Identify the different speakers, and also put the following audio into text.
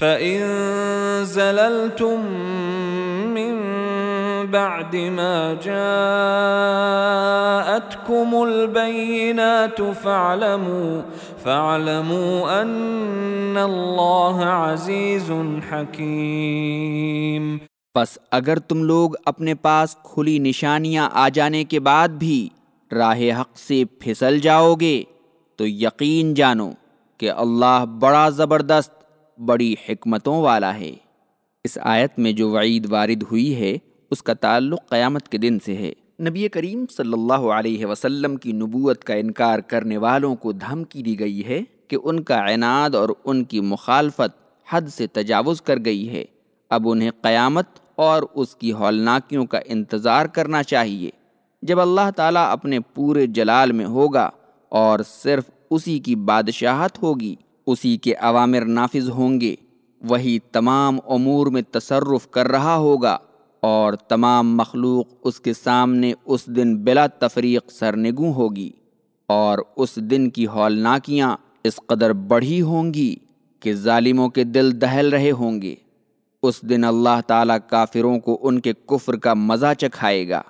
Speaker 1: فَإِن زَلَلْتُم مِّن بعد ما جاءتكم البينات فاعلموا فاعلموا ان الله عزيز حكيم۔
Speaker 2: پس اگر تم لوگ اپنے پاس کھلی نشانیاں آ جانے کے بعد بھی راہ حق سے پھسل جاؤ گے، تو یقین جانو کہ اللہ بڑا زبردست بڑی حکمتوں والا ہے۔ اس آیت میں جو وعید وارد ہوئی ہے، اس کا تعلق قیامت کے دن سے ہے۔ نبی کریم صلی اللہ علیہ وسلم کی نبوت کا انکار کرنے والوں کو دھمکی دی گئی ہے کہ ان کا عناد اور ان کی مخالفت حد سے تجاوز کر گئی ہے۔ اب انہیں قیامت اور اس کی ہولناکیوں کا انتظار کرنا چاہیے۔ جب اللہ تعالیٰ اپنے پورے جلال میں ہوگا اور صرف اسی کی بادشاہت ہوگی اسی کے عوامر نافذ ہوں گے۔ وہی تمام امور میں تصرف کر رہا ہوگا اور تمام مخلوق اس کے سامنے اس دن بلا تفریق سرنگوں ہوگی اور اس دن کی ہولناکیاں اس قدر بڑھی ہوں گی کہ ظالموں کے دل دہل رہے ہوں گے۔ اس دن اللہ تعالیٰ کافروں کو ان کے کفر کا مزہ چکھائے گا۔